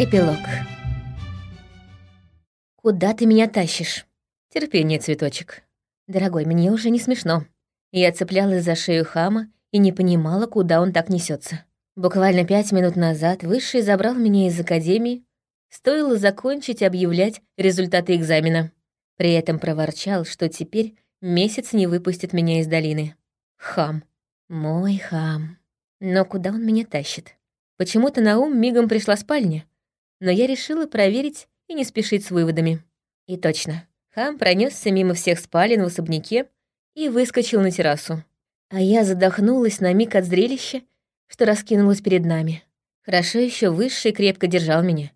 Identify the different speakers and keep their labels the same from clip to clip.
Speaker 1: Эпилог. Куда ты меня тащишь? Терпение, цветочек. Дорогой, мне уже не смешно. Я цеплялась за шею хама и не понимала, куда он так несется. Буквально пять минут назад Высший забрал меня из академии, стоило закончить объявлять результаты экзамена. При этом проворчал, что теперь месяц не выпустит меня из долины. Хам. Мой хам. Но куда он меня тащит? Почему-то на ум мигом пришла спальня, но я решила проверить и не спешить с выводами. И точно, хам пронесся мимо всех спален в особняке и выскочил на террасу. А я задохнулась на миг от зрелища, что раскинулось перед нами. Хорошо еще высший крепко держал меня.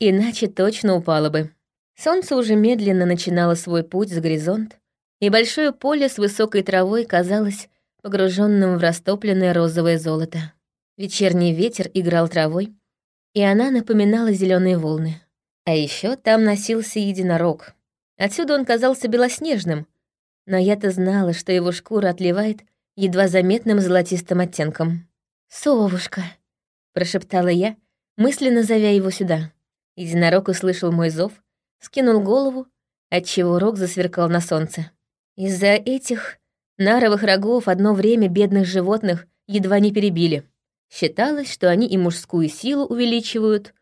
Speaker 1: Иначе точно упала бы. Солнце уже медленно начинало свой путь за горизонт, и большое поле с высокой травой казалось погруженным в растопленное розовое золото. Вечерний ветер играл травой, и она напоминала зеленые волны. А еще там носился единорог. Отсюда он казался белоснежным, но я-то знала, что его шкура отливает едва заметным золотистым оттенком. «Совушка», — прошептала я, мысленно зовя его сюда. Единорог услышал мой зов, скинул голову, отчего рог засверкал на солнце. Из-за этих наровых рогов одно время бедных животных едва не перебили. Считалось, что они и мужскую силу увеличивают,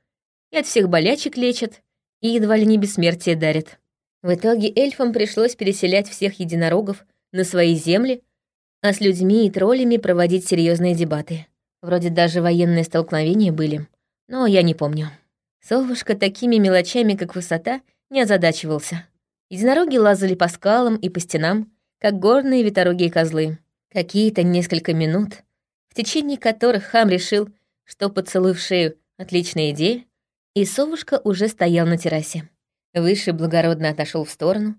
Speaker 1: и от всех болячек лечат, и едва ли не бессмертие дарят. В итоге эльфам пришлось переселять всех единорогов на свои земли, а с людьми и троллями проводить серьезные дебаты. Вроде даже военные столкновения были, но я не помню. Совушка такими мелочами, как высота, не озадачивался. Единороги лазали по скалам и по стенам, как горные веторогие козлы. Какие-то несколько минут в течение которых хам решил, что поцелуй в шею — отличная идея, и совушка уже стоял на террасе. Выше благородно отошел в сторону,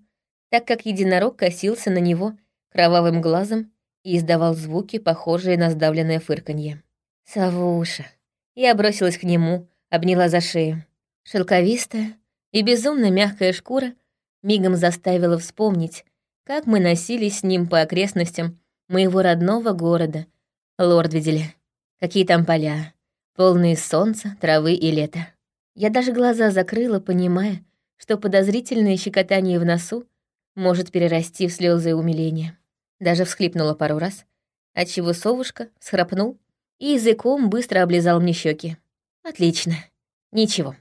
Speaker 1: так как единорог косился на него кровавым глазом и издавал звуки, похожие на сдавленное фырканье. «Савуша!» Я бросилась к нему, обняла за шею. Шелковистая и безумно мягкая шкура мигом заставила вспомнить, как мы носились с ним по окрестностям моего родного города — Лорд видели. Какие там поля, полные солнца, травы и лета. Я даже глаза закрыла, понимая, что подозрительное щекотание в носу может перерасти в слезы и умиление. Даже всхлипнула пару раз, отчего совушка схрапнул и языком быстро облизал мне щеки. Отлично. Ничего.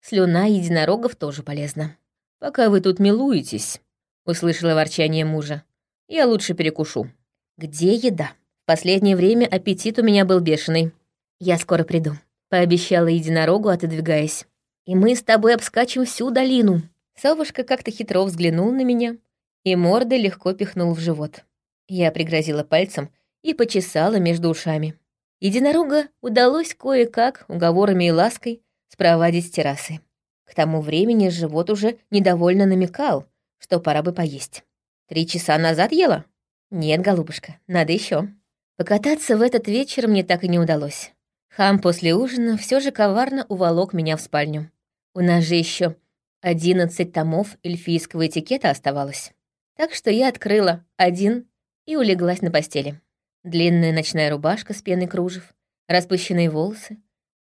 Speaker 1: Слюна единорогов тоже полезна. «Пока вы тут милуетесь», — услышала ворчание мужа, — «я лучше перекушу». «Где еда?» Последнее время аппетит у меня был бешеный. Я скоро приду, пообещала единорогу, отодвигаясь. И мы с тобой обскачем всю долину. Совушка как-то хитро взглянул на меня и мордой легко пихнул в живот. Я пригрозила пальцем и почесала между ушами. Единорога удалось кое-как, уговорами и лаской, спровадить с террасы. К тому времени живот уже недовольно намекал, что пора бы поесть. Три часа назад ела? Нет, голубушка, надо еще. Покататься в этот вечер мне так и не удалось. Хам после ужина все же коварно уволок меня в спальню. У нас же еще одиннадцать томов эльфийского этикета оставалось. Так что я открыла один и улеглась на постели. Длинная ночная рубашка с пеной кружев, распущенные волосы,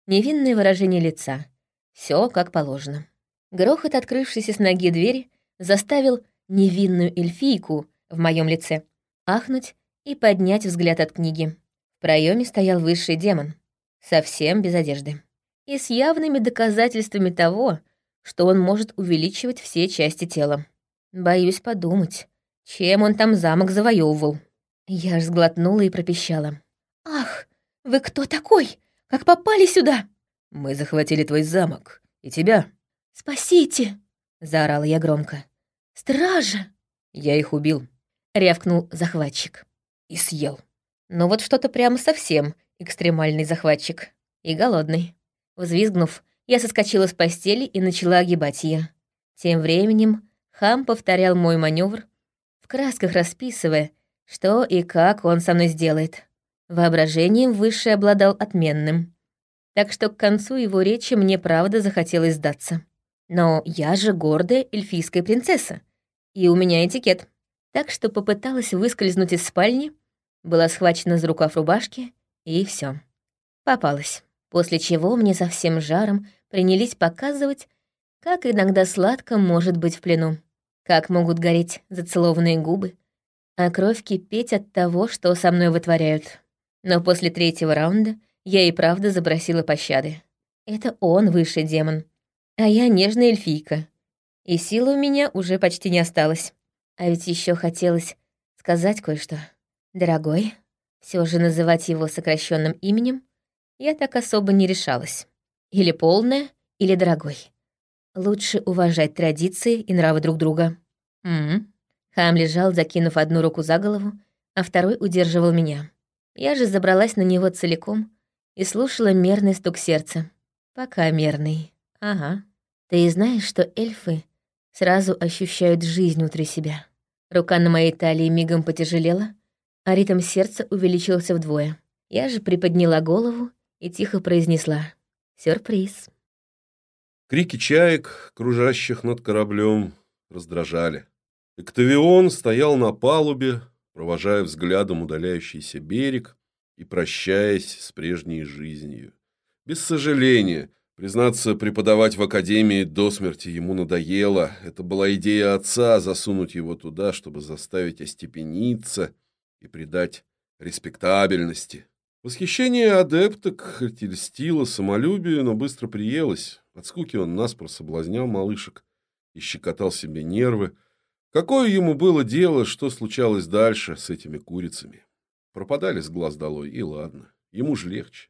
Speaker 1: невинное выражение лица. Все как положено. Грохот, открывшийся с ноги двери, заставил невинную эльфийку в моем лице ахнуть и поднять взгляд от книги. В проеме стоял высший демон, совсем без одежды. И с явными доказательствами того, что он может увеличивать все части тела. Боюсь подумать, чем он там замок завоевывал. Я ж сглотнула и пропищала. «Ах, вы кто такой? Как попали сюда?»
Speaker 2: «Мы захватили твой замок. И тебя».
Speaker 1: «Спасите!» — заорала я громко. «Стража!»
Speaker 2: «Я их убил», —
Speaker 1: рявкнул захватчик
Speaker 2: и съел.
Speaker 1: Но вот что-то прямо совсем экстремальный захватчик. И голодный. Взвизгнув, я соскочила с постели и начала огибать ее. Тем временем хам повторял мой маневр, в красках расписывая, что и как он со мной сделает. Воображением Высший обладал отменным. Так что к концу его речи мне правда захотелось сдаться. Но я же гордая эльфийская принцесса, и у меня этикет. Так что попыталась выскользнуть из спальни, была схвачена за рукав рубашки, и все. Попалась. После чего мне со всем жаром принялись показывать, как иногда сладко может быть в плену, как могут гореть зацелованные губы, а кровь кипеть от того, что со мной вытворяют. Но после третьего раунда я и правда запросила пощады. Это он высший демон, а я нежная эльфийка. И силы у меня уже почти не осталось. А ведь еще хотелось сказать кое-что. Дорогой, все же называть его сокращенным именем я так особо не решалась. Или полная, или дорогой. Лучше уважать традиции и нравы друг друга. Угу. Хам лежал, закинув одну руку за голову, а второй удерживал меня. Я же забралась на него целиком и слушала мерный стук сердца. Пока мерный. Ага. Ты знаешь, что эльфы сразу ощущают жизнь внутри себя. Рука на моей талии мигом потяжелела, а ритм сердца увеличился вдвое. Я же приподняла голову и тихо произнесла «Сюрприз».
Speaker 3: Крики чаек, кружащих над кораблем, раздражали. Эктавион стоял на палубе, провожая взглядом удаляющийся берег и прощаясь с прежней жизнью. Без сожаления, признаться, преподавать в академии до смерти ему надоело. Это была идея отца засунуть его туда, чтобы заставить остепениться и придать респектабельности. Восхищение адепток хоть и самолюбию, но быстро приелось. От скуки он наспор соблазнял малышек и щекотал себе нервы. Какое ему было дело, что случалось дальше с этими курицами? Пропадали с глаз долой, и ладно, ему же легче.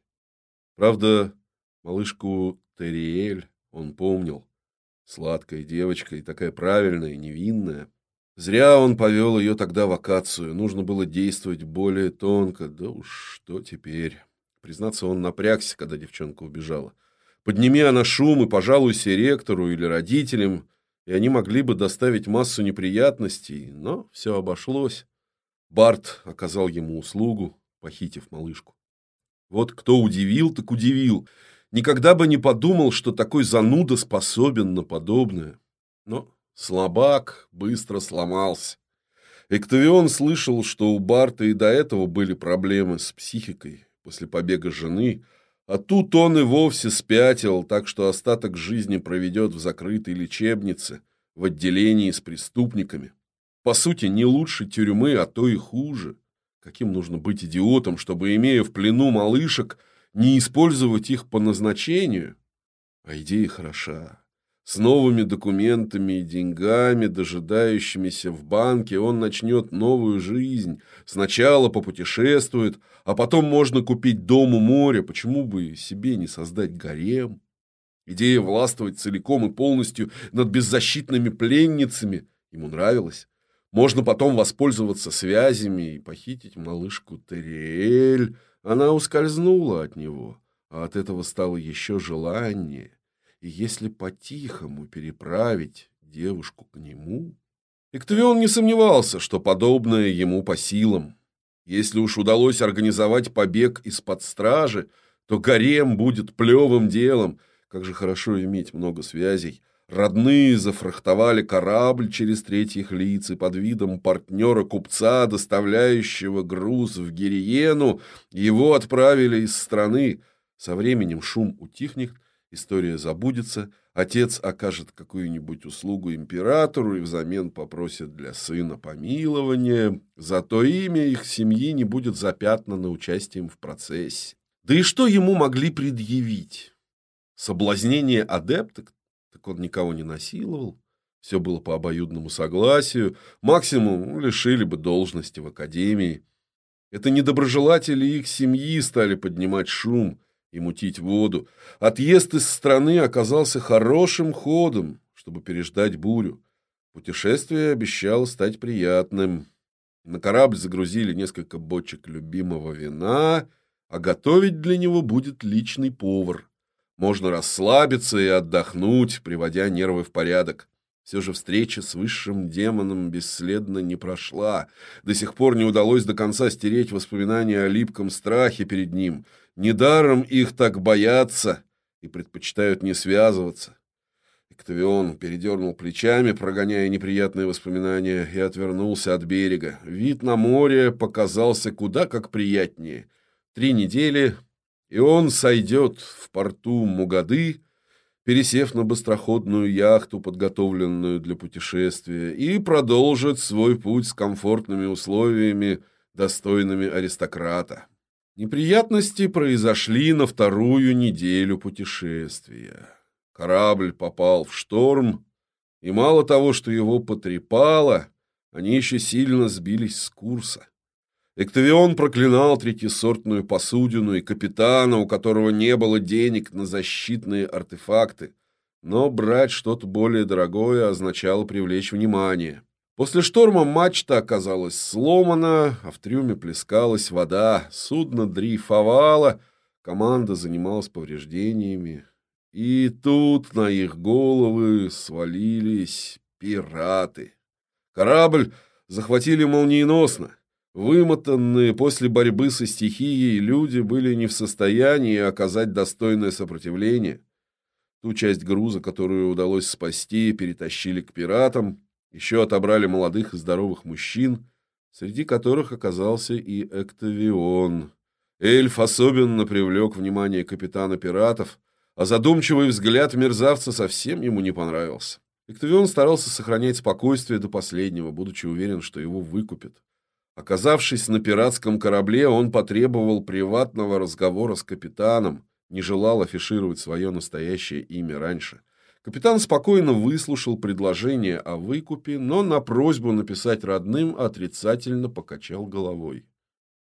Speaker 3: Правда, малышку Терриэль он помнил. Сладкая девочка и такая правильная, невинная. Зря он повел ее тогда в акацию. Нужно было действовать более тонко. Да уж что теперь. Признаться, он напрягся, когда девчонка убежала. Подними она шум и пожалуйся ректору или родителям, и они могли бы доставить массу неприятностей, но все обошлось. Барт оказал ему услугу, похитив малышку. Вот кто удивил, так удивил. Никогда бы не подумал, что такой зануда способен на подобное. Но слабак быстро сломался. Эктавион слышал, что у Барта и до этого были проблемы с психикой после побега жены, а тут он и вовсе спятил, так что остаток жизни проведет в закрытой лечебнице, в отделении с преступниками. По сути, не лучше тюрьмы, а то и хуже. Каким нужно быть идиотом, чтобы, имея в плену малышек, не использовать их по назначению? А идея хороша. С новыми документами и деньгами, дожидающимися в банке, он начнет новую жизнь. Сначала попутешествует, а потом можно купить дом у моря. Почему бы себе не создать гарем? Идея властвовать целиком и полностью над беззащитными пленницами ему нравилась. Можно потом воспользоваться связями и похитить малышку Терриэль. Она ускользнула от него, а от этого стало еще желание. И если по-тихому переправить девушку к нему... Эктавион не сомневался, что подобное ему по силам. Если уж удалось организовать побег из-под стражи, то гарем будет плевым делом. Как же хорошо иметь много связей. Родные зафрахтовали корабль через третьих лиц и под видом партнера-купца, доставляющего груз в Гириену, его отправили из страны. Со временем шум утихнет, История забудется, отец окажет какую-нибудь услугу императору и взамен попросит для сына помилования, зато имя их семьи не будет запятнано участием в процессе. Да и что ему могли предъявить? Соблазнение адепток? Так он никого не насиловал. Все было по обоюдному согласию. Максимум лишили бы должности в академии. Это недоброжелатели их семьи стали поднимать шум – и мутить воду. Отъезд из страны оказался хорошим ходом, чтобы переждать бурю. Путешествие обещало стать приятным. На корабль загрузили несколько бочек любимого вина, а готовить для него будет личный повар. Можно расслабиться и отдохнуть, приводя нервы в порядок. Все же встреча с высшим демоном бесследно не прошла. До сих пор не удалось до конца стереть воспоминания о липком страхе перед ним — Недаром их так боятся и предпочитают не связываться. Эктавион передернул плечами, прогоняя неприятные воспоминания, и отвернулся от берега. Вид на море показался куда как приятнее. Три недели, и он сойдет в порту Мугады, пересев на быстроходную яхту, подготовленную для путешествия, и продолжит свой путь с комфортными условиями, достойными аристократа. Неприятности произошли на вторую неделю путешествия. Корабль попал в шторм, и мало того, что его потрепало, они еще сильно сбились с курса. Эктавион проклинал третьесортную посудину и капитана, у которого не было денег на защитные артефакты, но брать что-то более дорогое означало привлечь внимание. После шторма мачта оказалась сломана, а в трюме плескалась вода, судно дрейфовало, команда занималась повреждениями. И тут на их головы свалились пираты. Корабль захватили молниеносно. Вымотанные после борьбы со стихией люди были не в состоянии оказать достойное сопротивление. Ту часть груза, которую удалось спасти, перетащили к пиратам, еще отобрали молодых и здоровых мужчин, среди которых оказался и Эктавион. Эльф особенно привлек внимание капитана пиратов, а задумчивый взгляд мерзавца совсем ему не понравился. Эктавион старался сохранять спокойствие до последнего, будучи уверен, что его выкупят. Оказавшись на пиратском корабле, он потребовал приватного разговора с капитаном, не желал афишировать свое настоящее имя раньше. Капитан спокойно выслушал предложение о выкупе, но на просьбу написать родным отрицательно покачал головой.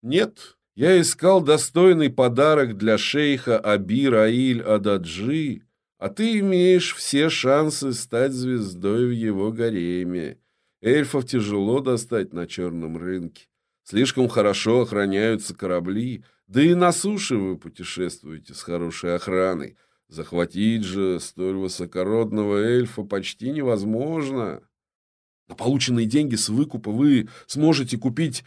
Speaker 3: «Нет, я искал достойный подарок для шейха Аби Раиль Ададжи, а ты имеешь все шансы стать звездой в его гареме. Эльфов тяжело достать на черном рынке. Слишком хорошо охраняются корабли, да и на суше вы путешествуете с хорошей охраной. Захватить же столь высокородного эльфа почти невозможно. На полученные деньги с выкупа вы сможете купить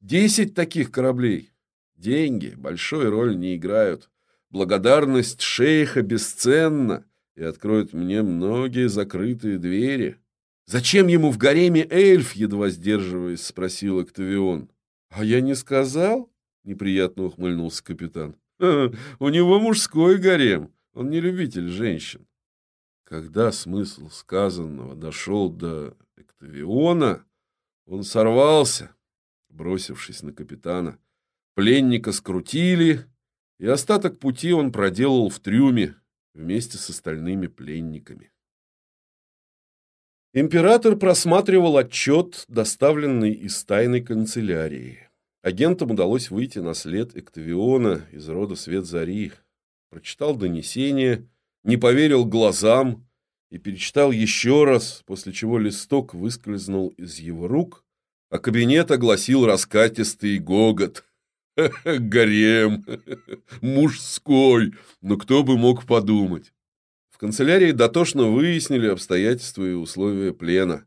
Speaker 3: десять таких кораблей. Деньги большой роли не играют. Благодарность шейха бесценна и откроет мне многие закрытые двери. «Зачем ему в гареме эльф?» — едва сдерживаясь, спросил Октавион. «А я не сказал?» — неприятно ухмыльнулся капитан. «У него мужской гарем, он не любитель женщин». Когда смысл сказанного дошел до Октавиона, он сорвался, бросившись на капитана. Пленника скрутили, и остаток пути он проделал в трюме вместе с остальными пленниками. Император просматривал отчет, доставленный из тайной канцелярии. Агентам удалось выйти на след Эктавиона из рода Свет Зари. Прочитал донесение, не поверил глазам и перечитал еще раз, после чего листок выскользнул из его рук, а кабинет огласил раскатистый гогот. Гарем! Мужской! Но кто бы мог подумать? В канцелярии дотошно выяснили обстоятельства и условия плена.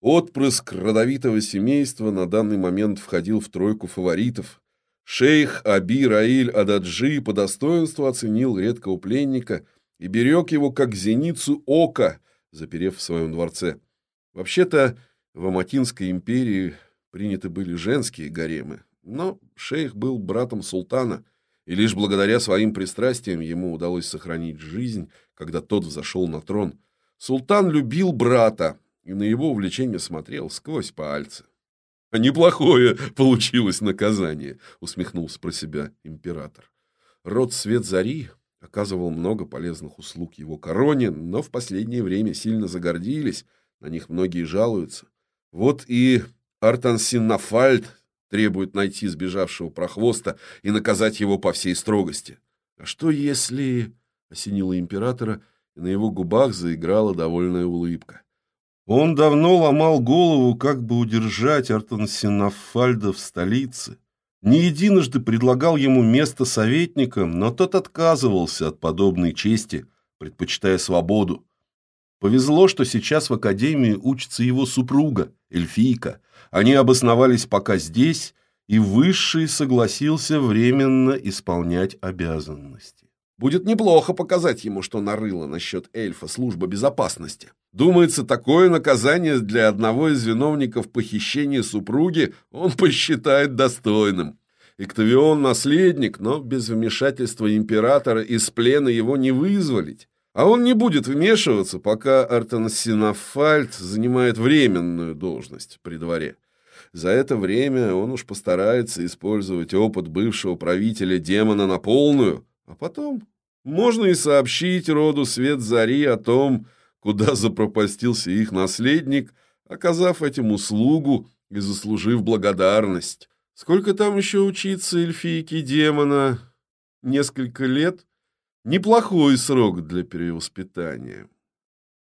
Speaker 3: Отпрыск родовитого семейства на данный момент входил в тройку фаворитов. Шейх Аби Раиль Ададжи по достоинству оценил редкого пленника и берег его как зеницу ока, заперев в своем дворце. Вообще-то в Аматинской империи приняты были женские гаремы, но шейх был братом султана, и лишь благодаря своим пристрастиям ему удалось сохранить жизнь, когда тот взошел на трон. Султан любил брата и на его увлечение смотрел сквозь пальцы. «А неплохое получилось наказание», — усмехнулся про себя император. Род Свет Зари оказывал много полезных услуг его короне, но в последнее время сильно загордились, на них многие жалуются. Вот и Артансиннафальд требует найти сбежавшего прохвоста и наказать его по всей строгости. А что если... осенило императора, и на его губах заиграла довольная улыбка. Он давно ломал голову, как бы удержать Артансинафальда в столице. Не единожды предлагал ему место советником, но тот отказывался от подобной чести, предпочитая свободу. Повезло, что сейчас в академии учится его супруга, эльфийка. Они обосновались пока здесь, и Высший согласился временно исполнять обязанности. Будет неплохо показать ему, что нарыло насчет эльфа служба безопасности. Думается, такое наказание для одного из виновников похищения супруги он посчитает достойным. Эктавион наследник, но без вмешательства императора из плена его не вызволить. А он не будет вмешиваться, пока Артансинофальд занимает временную должность при дворе. За это время он уж постарается использовать опыт бывшего правителя демона на полную, а потом можно и сообщить роду Свет Зари о том, куда запропастился их наследник, оказав этим услугу и заслужив благодарность. Сколько там еще учиться эльфийке демона? Несколько лет? Неплохой срок для перевоспитания.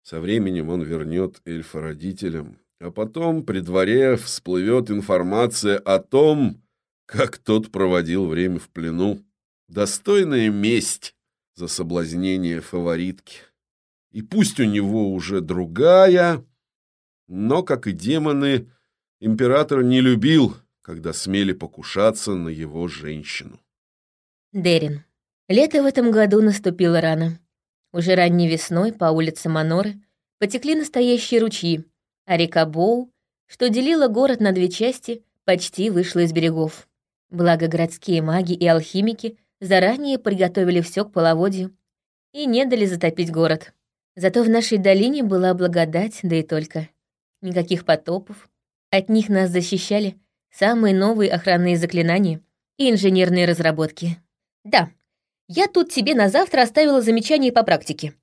Speaker 3: Со временем он вернет эльфа родителям, а потом при дворе всплывет информация о том, как тот проводил время в плену. Достойная месть за соблазнение фаворитки. И пусть у него уже другая, но, как и демоны, император не любил, когда смели покушаться на его женщину.
Speaker 1: Дерин. Лето в этом году наступило рано. Уже ранней весной по улице Маноры потекли настоящие ручьи, а река Боу, что делила город на две части, почти вышла из берегов. Благо городские маги и алхимики заранее приготовили все к половодью и не дали затопить город. Зато в нашей долине была благодать, да и только. Никаких потопов. От них нас защищали самые новые охранные заклинания и инженерные разработки. Да, я тут тебе на завтра оставила замечание по практике.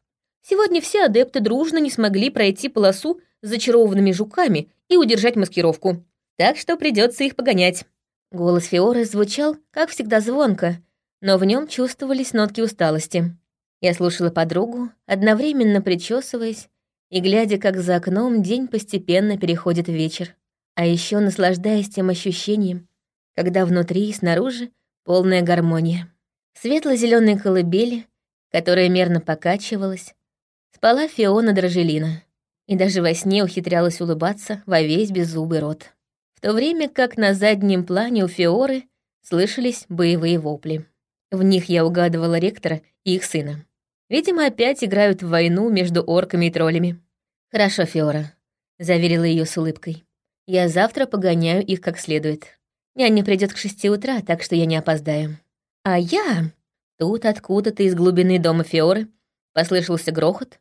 Speaker 1: Сегодня все адепты дружно не смогли пройти полосу с зачарованными жуками и удержать маскировку. Так что придется их погонять. Голос Фиоры звучал, как всегда, звонко, но в нем чувствовались нотки усталости. Я слушала подругу, одновременно причесываясь и глядя, как за окном день постепенно переходит в вечер. А еще наслаждаясь тем ощущением, когда внутри и снаружи полная гармония. Светло зеленые колыбели, которая мерно покачивалась, спала Фиона Дрожелина и даже во сне ухитрялась улыбаться во весь беззубый рот. В то время как на заднем плане у Фиоры слышались боевые вопли. В них я угадывала ректора и их сына. Видимо, опять играют в войну между орками и троллями. «Хорошо, Фиора», — заверила ее с улыбкой. «Я завтра погоняю их как следует. Няня придет к шести утра, так что я не опоздаю. А я...» Тут откуда-то из глубины дома Фиоры послышался грохот,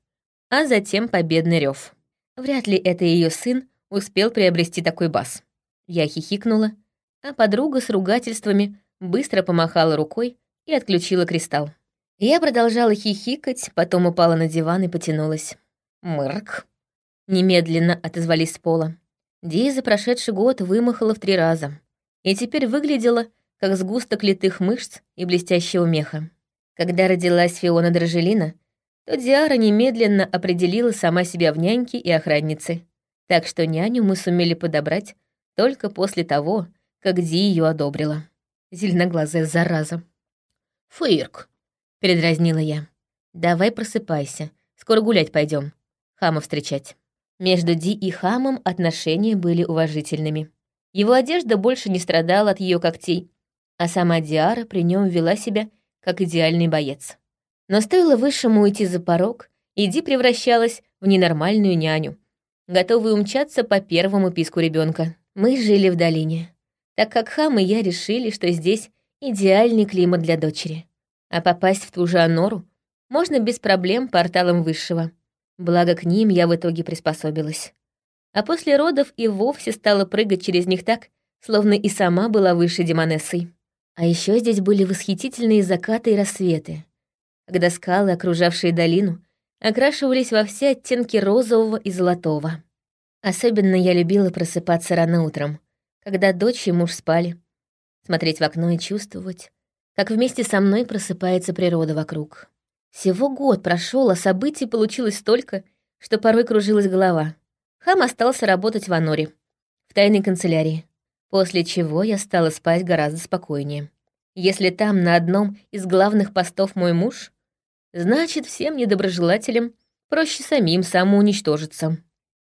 Speaker 1: а затем победный рев. Вряд ли это ее сын успел приобрести такой бас. Я хихикнула, а подруга с ругательствами быстро помахала рукой и отключила кристалл. Я продолжала хихикать, потом упала на диван и потянулась. Мырк. Немедленно отозвались с пола. Ди за прошедший год вымахала в три раза. И теперь выглядела, как сгусток литых мышц и блестящего меха. Когда родилась Фиона Дрожелина, то Диара немедленно определила сама себя в няньке и охраннице. Так что няню мы сумели подобрать только после того, как Ди ее одобрила. Зеленоглазая зараза. «Фырк», — передразнила я. «Давай просыпайся, скоро гулять пойдем. Хама встречать». Между Ди и Хамом отношения были уважительными. Его одежда больше не страдала от ее когтей, а сама Диара при нем вела себя как идеальный боец. Но стоило Высшему уйти за порог, и Ди превращалась в ненормальную няню, готовую умчаться по первому писку ребенка. Мы жили в долине, так как Хам и я решили, что здесь идеальный климат для дочери. А попасть в ту же Анору можно без проблем порталом Высшего. Благо к ним я в итоге приспособилась. А после родов и вовсе стала прыгать через них так, словно и сама была выше демонессой. А еще здесь были восхитительные закаты и рассветы, когда скалы, окружавшие долину, окрашивались во все оттенки розового и золотого. Особенно я любила просыпаться рано утром, когда дочь и муж спали, смотреть в окно и чувствовать, как вместе со мной просыпается природа вокруг. Всего год прошел, а событий получилось столько, что порой кружилась голова. Хам остался работать в Аноре, в тайной канцелярии, после чего я стала спать гораздо спокойнее. Если там на одном из главных постов мой муж, значит, всем недоброжелателям проще самим самоуничтожиться.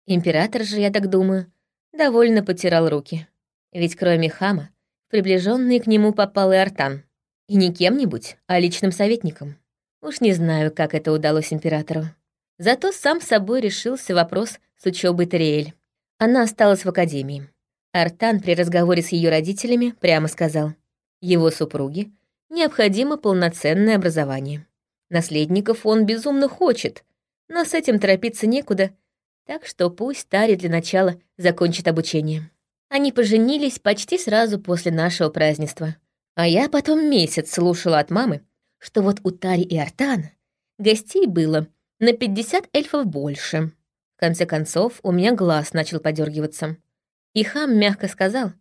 Speaker 1: Император же, я так думаю, довольно потирал руки. Ведь кроме Хама, приближенный к нему попал и Артан. И не кем-нибудь, а личным советником. Уж не знаю, как это удалось императору. Зато сам собой решился вопрос с учебой Тариэль. Она осталась в академии. Артан при разговоре с ее родителями прямо сказал, его супруге необходимо полноценное образование. Наследников он безумно хочет, но с этим торопиться некуда, так что пусть Тари для начала закончит обучение. Они поженились почти сразу после нашего празднества. А я потом месяц слушала от мамы, что вот у Тари и Артана гостей было на 50 эльфов больше. В конце концов, у меня глаз начал подергиваться. И хам мягко сказал,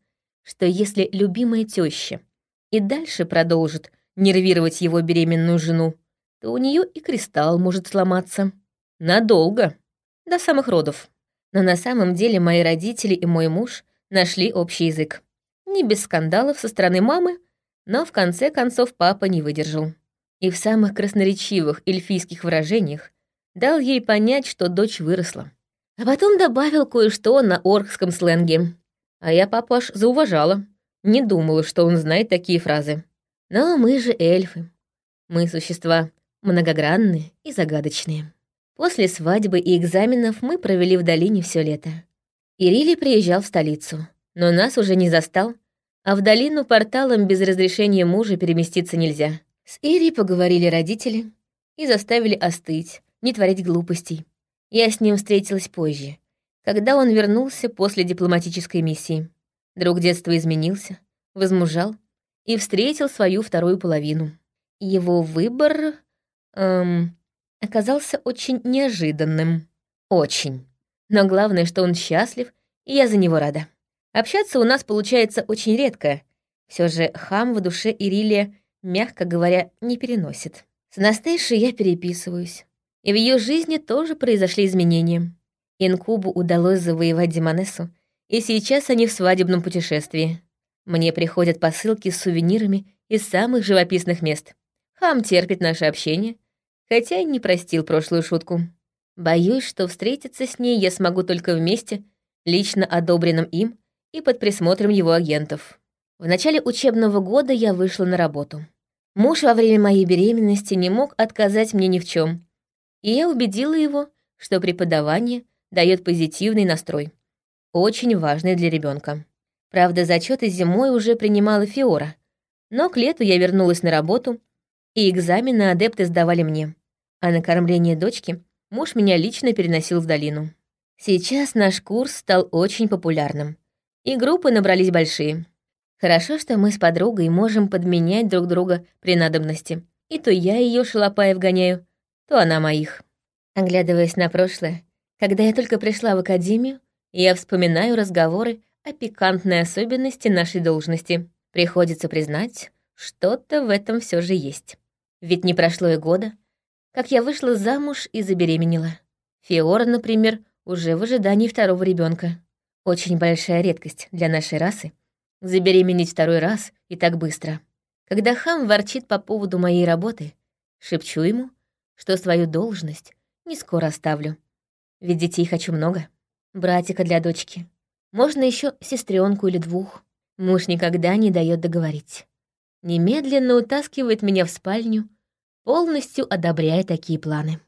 Speaker 1: что если любимая теща и дальше продолжит нервировать его беременную жену, то у нее и кристалл может сломаться. Надолго. До самых родов. Но на самом деле мои родители и мой муж нашли общий язык. Не без скандалов со стороны мамы, но в конце концов папа не выдержал. И в самых красноречивых эльфийских выражениях дал ей понять, что дочь выросла. А потом добавил кое-что на оркском сленге. А я папу аж зауважала. Не думала, что он знает такие фразы. Но мы же эльфы. Мы существа многогранные и загадочные. После свадьбы и экзаменов мы провели в долине все лето. Ирили приезжал в столицу, но нас уже не застал, а в долину порталом без разрешения мужа переместиться нельзя. С Ири поговорили родители и заставили остыть, не творить глупостей. Я с ним встретилась позже, когда он вернулся после дипломатической миссии. Друг детства изменился, возмужал и встретил свою вторую половину. Его выбор эм, оказался очень неожиданным. Очень. Но главное, что он счастлив, и я за него рада. Общаться у нас получается очень редко. Все же хам в душе Ирилия, мягко говоря, не переносит. С Настейшей я переписываюсь. И в ее жизни тоже произошли изменения. Инкубу удалось завоевать Демонессу, и сейчас они в свадебном путешествии. Мне приходят посылки с сувенирами из самых живописных мест. Хам терпит наше общение, хотя и не простил прошлую шутку. Боюсь, что встретиться с ней я смогу только вместе, лично одобренным им и под присмотром его агентов. В начале учебного года я вышла на работу. Муж во время моей беременности не мог отказать мне ни в чем, и я убедила его, что преподавание дает позитивный настрой, очень важный для ребенка. Правда, зачеты зимой уже принимала Фиора, но к лету я вернулась на работу, и экзамены адепты сдавали мне а на кормление дочки муж меня лично переносил в долину. Сейчас наш курс стал очень популярным, и группы набрались большие. Хорошо, что мы с подругой можем подменять друг друга при надобности. И то я ее шалопаев гоняю, то она моих. Оглядываясь на прошлое, когда я только пришла в академию, я вспоминаю разговоры о пикантной особенности нашей должности. Приходится признать, что-то в этом все же есть. Ведь не прошло и года, как я вышла замуж и забеременела. Фиора, например, уже в ожидании второго ребенка. Очень большая редкость для нашей расы. Забеременеть второй раз и так быстро. Когда хам ворчит по поводу моей работы, шепчу ему, что свою должность не скоро оставлю. Ведь детей хочу много. Братика для дочки. Можно еще сестренку или двух. Муж никогда не дает договорить. Немедленно утаскивает меня в спальню, полностью одобряя такие планы.